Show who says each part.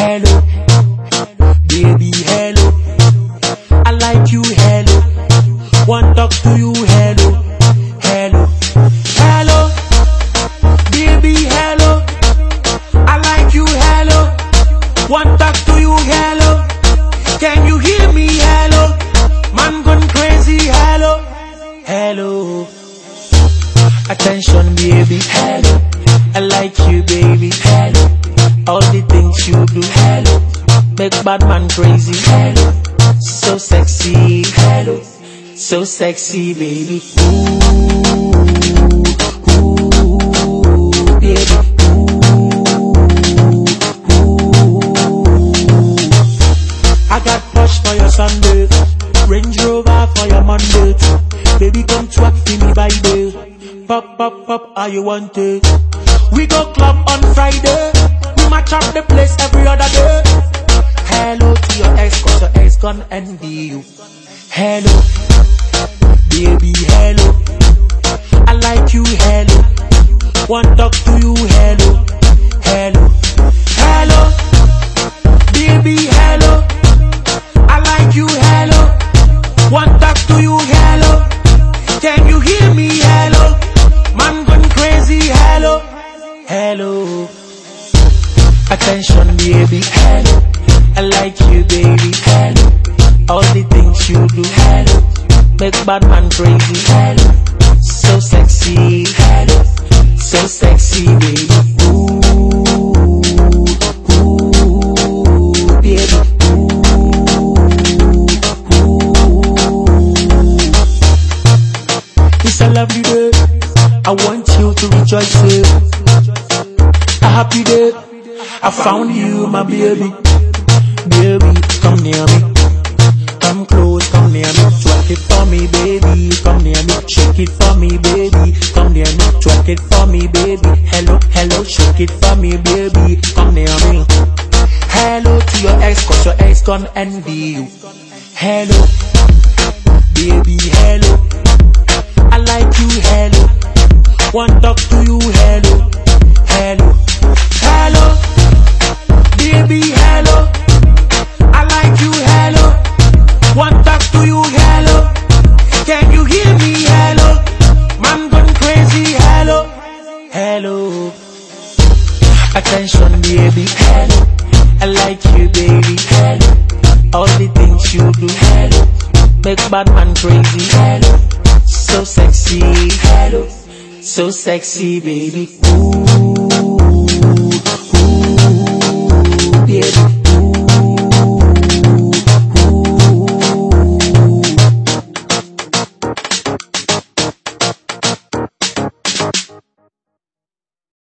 Speaker 1: hello, baby, hello. I like you, hello. Want talk to you, hello, hello, hello, baby, hello. I like you, hello. Want talk to you, hello. Can you hear me, hello? Man gone crazy, hello, hello. Attention, baby, hello. I like you, baby, hello. Make bad man crazy, hello. So sexy, hello. So sexy, baby. Ooh, ooh, baby. Ooh, I got Porsche for your Sunday, Range Rover for your Monday. Baby, come twerk for me by day. Pop, pop, pop, how you want it? We go club on Friday. We match up the place every other day. Hello to your ex, cause your ex gonna envy you. Hello, baby, hello. I like you, hello. Want talk to you, hello, hello, hello, baby, hello. I like you, hello. Want talk to you, hello. Can you hear me, hello? Man gone crazy, hello, hello. Attention, baby, hello. I like you, baby, hello. All the things you do, hello. Make bad man crazy, hello. So sexy, hello. So sexy, baby. Ooh, ooh, baby. It's a lovely day. I want you to rejoice. A happy day. I found you, my baby. Baby, come near me. Come close, come near me. Twerk it for me, baby. Come near me. Shake it for me, baby. Come near me. Twerk it for me, baby. Hello, hello, shake it for me, baby. Come near me. Hello to your ex, cause your ex gonna envy you. Hello, baby, hello. Attention, baby, hello. I like you, baby, hello. All the things you do, hello. Make bad man crazy, hello. So sexy, hello. So sexy, baby. Ooh,